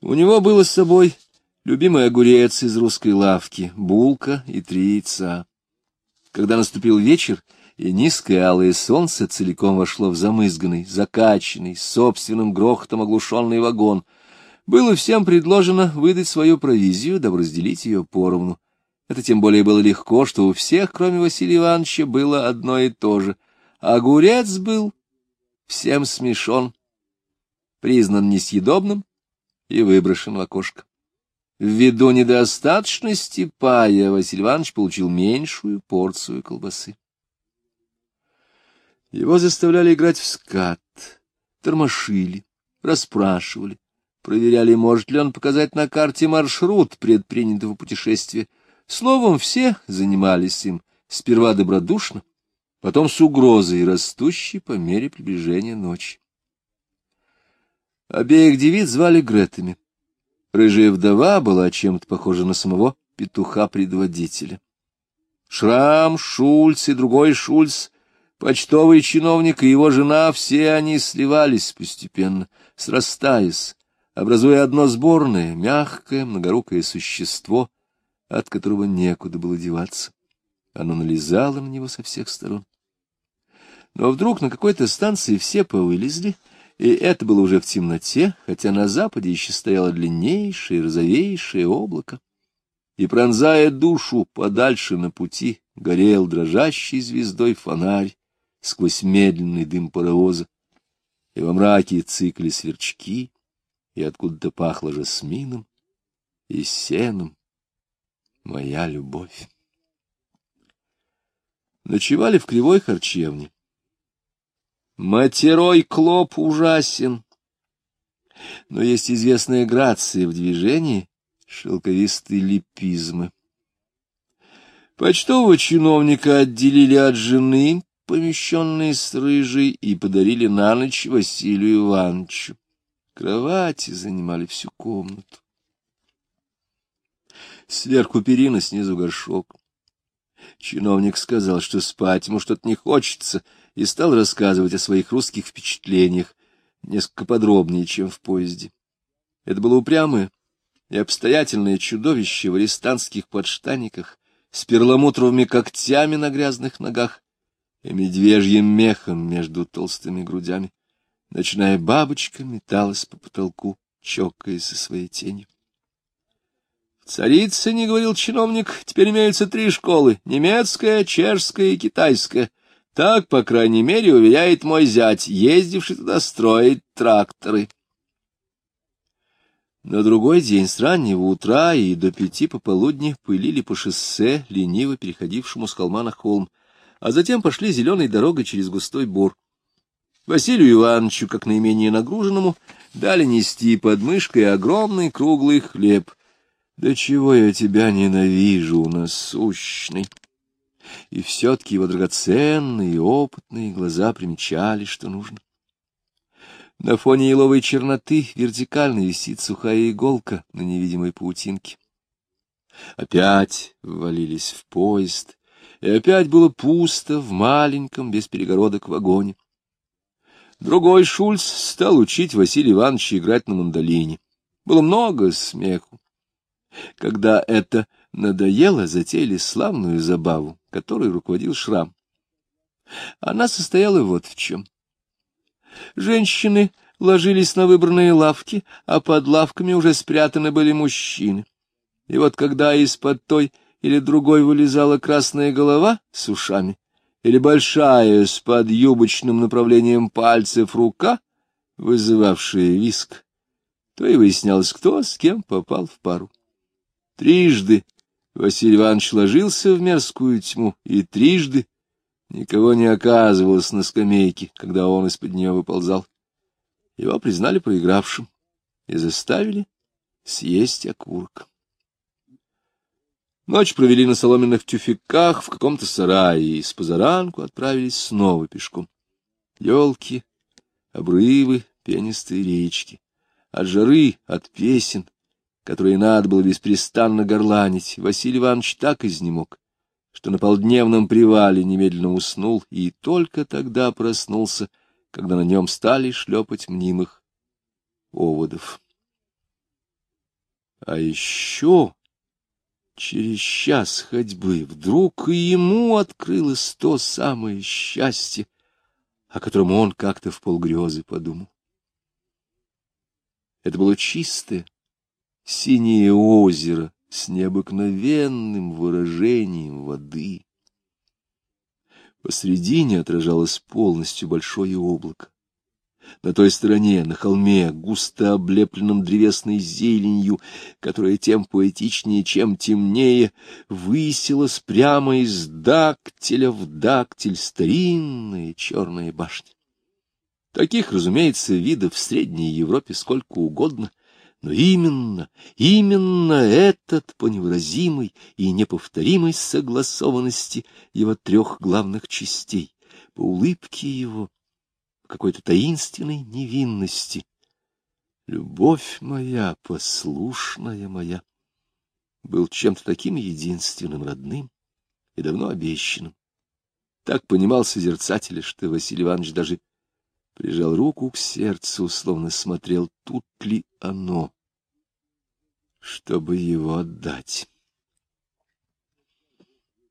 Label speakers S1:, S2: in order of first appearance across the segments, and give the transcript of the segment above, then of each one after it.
S1: У него было с собой любимый огурец из русской лавки, булка и три яйца. Когда наступил вечер, и низкое алое солнце целиком вошло в замызганный, закачанный, собственным грохотом оглушенный вагон, было всем предложено выдать свою провизию, да разделить ее поровну. Это тем более было легко, что у всех, кроме Василия Ивановича, было одно и то же. Огурец был всем смешон, признан несъедобным и выброшен в окошко. Ввиду недостаточности пая Василий Иванович получил меньшую порцию колбасы. Его заставляли играть в скат, тормошили, расспрашивали, проверяли, может ли он показать на карте маршрут предпринятого путешествия. Словом, все занимались им сперва добродушно, потом с угрозой, растущей по мере приближения ночи. Обеих девиц звали Гретами. Рыжая вдова была чем-то похожа на самого петуха-предводителя. Шрам, Шульц и другой Шульц, почтовый чиновник и его жена, все они сливались постепенно, срастаясь, образуя одно сборное, мягкое, многорукое существо, от которого некуда было деваться. Оно налезало на него со всех сторон. Но вдруг на какой-то станции все повылезли — и это было уже в темноте, хотя на западе еще стояло длиннейшее, розовейшее облако. И, пронзая душу подальше на пути, горел дрожащей звездой фонарь сквозь медленный дым паровоза. И во мраке цикли сверчки, и откуда-то пахло жасмином и сеном. Моя любовь. Ночевали в кривой харчевне. Матерой клоп ужасен. Но есть известная грация в движении, шелковистые липизмы. Почтового чиновника отделили от жены, помещенной с рыжей, и подарили на ночь Василию Ивановичу. Кровати занимали всю комнату. Сверху перина, снизу горшок. Чиновник сказал, что спать ему что-то не хочется, и стал рассказывать о своих русских впечатлениях несколько подробнее, чем в поезде. Это было упрямое и обстоятельное чудовище в арестантских подштаниках с перламутровыми когтями на грязных ногах и медвежьим мехом между толстыми грудями. Ночная бабочка металась по потолку, чокаясь со своей тенью. В Царицыне, — говорил чиновник, — теперь имеются три школы — немецкая, чешская и китайская. Так, по крайней мере, уверяет мой зять, ездивший туда строить тракторы. На другой день с раннего утра и до пяти пополудни пылили по шоссе, лениво переходившему с холма на холм, а затем пошли зеленой дорогой через густой бор. Василию Ивановичу, как наименее нагруженному, дали нести под мышкой огромный круглый хлеб. «Да чего я тебя ненавижу, насущный!» и все-таки его драгоценные и опытные глаза примечали, что нужно. На фоне еловой черноты вертикально висит сухая иголка на невидимой паутинке. Опять ввалились в поезд, и опять было пусто в маленьком, без перегородок вагоне. Другой Шульц стал учить Василия Ивановича играть на мандолине. Было много смеху. Когда это надоело, затеяли славную забаву, которой руководил Шрам. Она состояла вот в чем. Женщины ложились на выбранные лавки, а под лавками уже спрятаны были мужчины. И вот когда из-под той или другой вылезала красная голова с ушами, или большая с подюбочным направлением пальцев рука, вызывавшая виск, то и выяснялось, кто с кем попал в пару. Трижды Василий Иванович ложился в мерзкую тьму, и трижды никого не оказывалось на скамейке, когда он из-под нее выползал. Его признали проигравшим и заставили съесть окурок. Ночь провели на соломенных тюфяках в каком-то сарае и с позаранку отправились снова пешком. Елки, обрывы, пенистые речки. От жары, от песен, которые надо было беспрестанно горланить, Василий Иванович так изнемог, что на полдневном привале немедленно уснул и только тогда проснулся, когда на нем стали шлепать мнимых оводов. А еще через час ходьбы вдруг и ему открылось то самое счастье, о котором он как-то в полгрезы подумал. Это было чистое, синее озеро с необыкновенным выражением воды. Посредине отражалось полностью большое облако. На той стороне, на холме, густо облепленном древесной зеленью, которая тем поэтичнее, чем темнее, высилась прямо из дактиля в дактиль старинная черная башня. Таких, разумеется, видов в Средней Европе сколько угодно, но именно, именно этот по невыразимой и неповторимой согласованности его трех главных частей, по улыбке его, какой-то таинственной невинности. Любовь моя, послушная моя, был чем-то таким единственным, родным и давно обещанным. Так понимал созерцатель, что Василий Иванович даже прижал руку к сердцу, словно смотрел, тут ли оно, чтобы его отдать.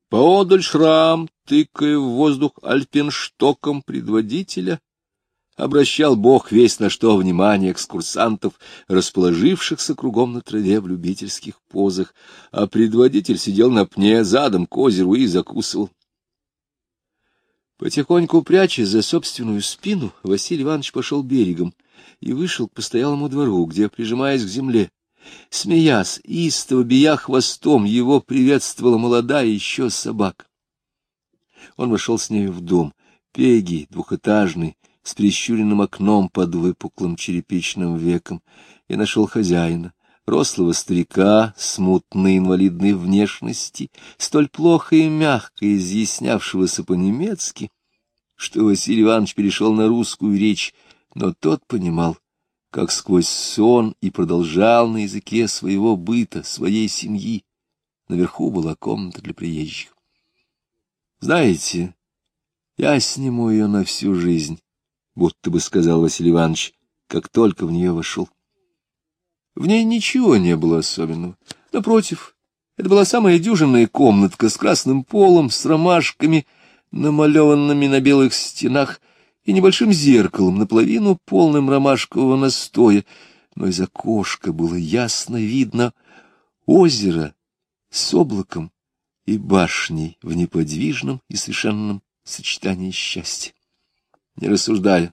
S1: Поодаль шрам, тыкая в воздух альпинштоком предводителя, обращал Бог весь на что внимание экскурсантов, расположившихся кругом на траве в любительских позах, а предводитель сидел на пне задом к озеру и закусывал. Потихоньку прячась за собственную спину, Василий Иванович пошел берегом и вышел к постоялому двору, где, прижимаясь к земле, смеясь, истово бия хвостом, его приветствовала молодая еще собака. Он вошел с нею в дом, пеги, двухэтажный, с прищуренным окном под выпуклым черепичным веком, и нашел хозяина, рослого старика, смутной инвалидной внешности, столь плохо и мягко изъяснявшегося по-немецки, что Василий Иванович перешел на русскую речь, но тот понимал, как сквозь сон и продолжал на языке своего быта, своей семьи. Наверху была комната для приезжих. Знаете, я сниму ее на всю жизнь, будто бы сказал Василий Иванович, как только в нее вошел. В ней ничего не было особенного. Напротив, это была самая дюжинная комнатка с красным полом, с ромашками, намалеванными на белых стенах, и небольшим зеркалом, наполовину полным ромашкового настоя, но из окошка было ясно видно озеро с облаком и башней в неподвижном и совершенном сочетании счастья не рассуждая,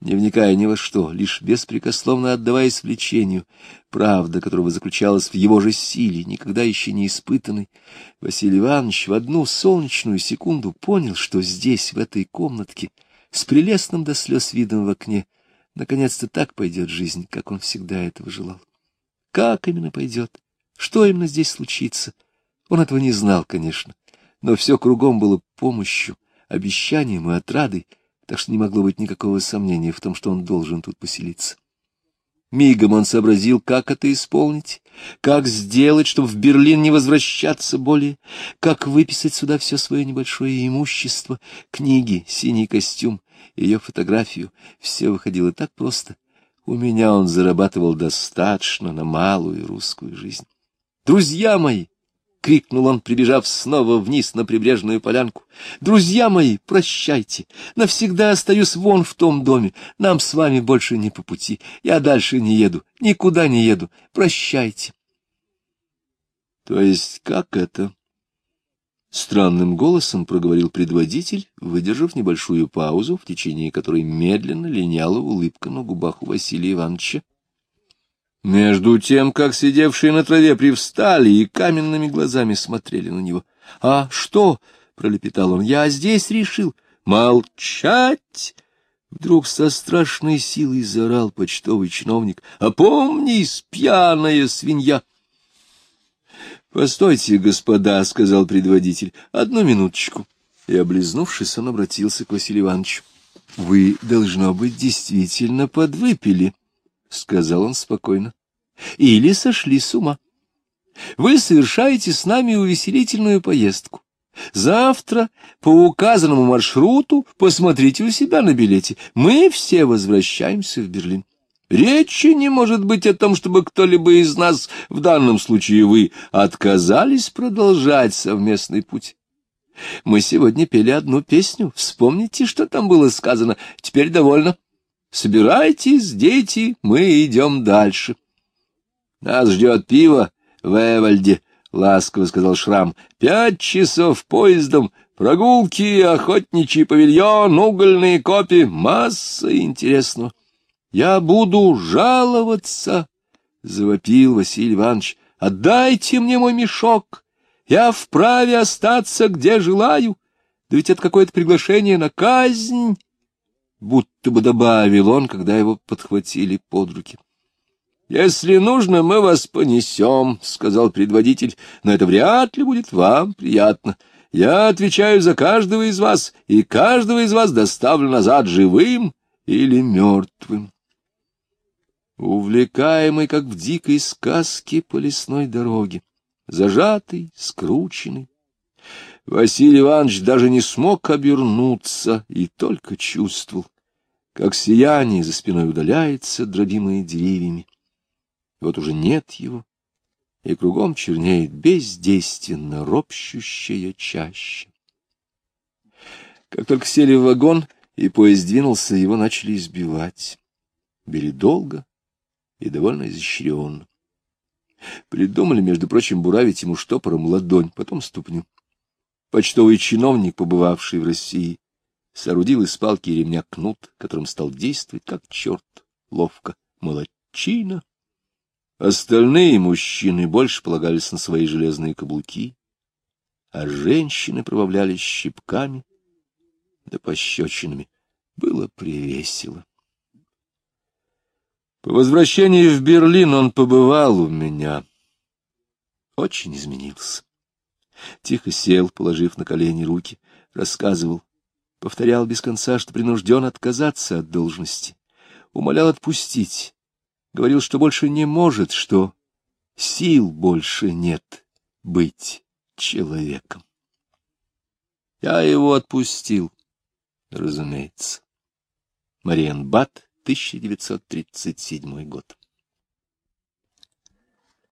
S1: не вникая ни во что, лишь беспрекословно отдаваясь влечению, правда которого заключалась в его же силе, никогда еще не испытанной, Василий Иванович в одну солнечную секунду понял, что здесь, в этой комнатке, с прелестным до слез видом в окне, наконец-то так пойдет жизнь, как он всегда этого желал. Как именно пойдет? Что именно здесь случится? Он этого не знал, конечно, но все кругом было помощью, обещанием и отрадой, так что не могло быть никакого сомнения в том, что он должен тут поселиться. Мигом он сообразил, как это исполнить, как сделать, чтобы в Берлин не возвращаться более, как выписать сюда все свое небольшое имущество, книги, синий костюм, ее фотографию. Все выходило так просто. У меня он зарабатывал достаточно на малую русскую жизнь. Друзья мои, — крикнул он, прибежав снова вниз на прибрежную полянку. — Друзья мои, прощайте. Навсегда остаюсь вон в том доме. Нам с вами больше не по пути. Я дальше не еду, никуда не еду. Прощайте. — То есть как это? Странным голосом проговорил предводитель, выдержав небольшую паузу, в течение которой медленно линяла улыбка на губах у Василия Ивановича. Между тем, как сидевшие на траве привстали и каменными глазами смотрели на него. — А что? — пролепетал он. — Я здесь решил. — Молчать! Вдруг со страшной силой заорал почтовый чиновник. — Опомнись, пьяная свинья! — Постойте, господа, — сказал предводитель, — одну минуточку. И, облизнувшись, он обратился к Василию Ивановичу. — Вы, должно быть, действительно подвыпили. —— сказал он спокойно, — или сошли с ума. Вы совершаете с нами увеселительную поездку. Завтра по указанному маршруту посмотрите у себя на билете. Мы все возвращаемся в Берлин. Речи не может быть о том, чтобы кто-либо из нас, в данном случае вы, отказались продолжать совместный путь. Мы сегодня пели одну песню. Вспомните, что там было сказано. Теперь довольно. Собирайтесь, дети, мы идем дальше. Нас ждет пиво в Эвальде, — ласково сказал Шрам. Пять часов поездом, прогулки, охотничий павильон, угольные копии, масса интересного. Я буду жаловаться, — завопил Василий Иванович. Отдайте мне мой мешок. Я вправе остаться, где желаю. Да ведь это какое-то приглашение на казнь, — будто бы добавил он, когда его подхватили под руки. — Если нужно, мы вас понесем, — сказал предводитель, — но это вряд ли будет вам приятно. Я отвечаю за каждого из вас, и каждого из вас доставлю назад живым или мертвым. Увлекаемый, как в дикой сказке по лесной дороге, зажатый, скрученный. Василий Иванович даже не смог обернуться и только чувствовал, как сияние за спиной удаляется, дробимое деревьями. Вот уже нет его, и кругом чернеет бездейственно ропщущая чаще. Как только сели в вагон, и поезд двинулся, его начали избивать. Били долго и довольно изощренно. Придумали, между прочим, буравить ему штопором ладонь, потом ступню. Почтовый чиновник, побывавший в России, соорудил из палки и ремня кнут, которым стал действовать как черт, ловко, молодчина. Остальные мужчины больше полагались на свои железные каблуки, а женщины пробавлялись щипками да пощечинами. Было привесело. По возвращении в Берлин он побывал у меня. Очень изменился. Тихо сел, положив на колени руки, рассказывал. Повторял без конца, что принужден отказаться от должности. Умолял отпустить. Говорил, что больше не может, что сил больше нет быть человеком. Я его отпустил, разумеется. Мариенбад 1937 год.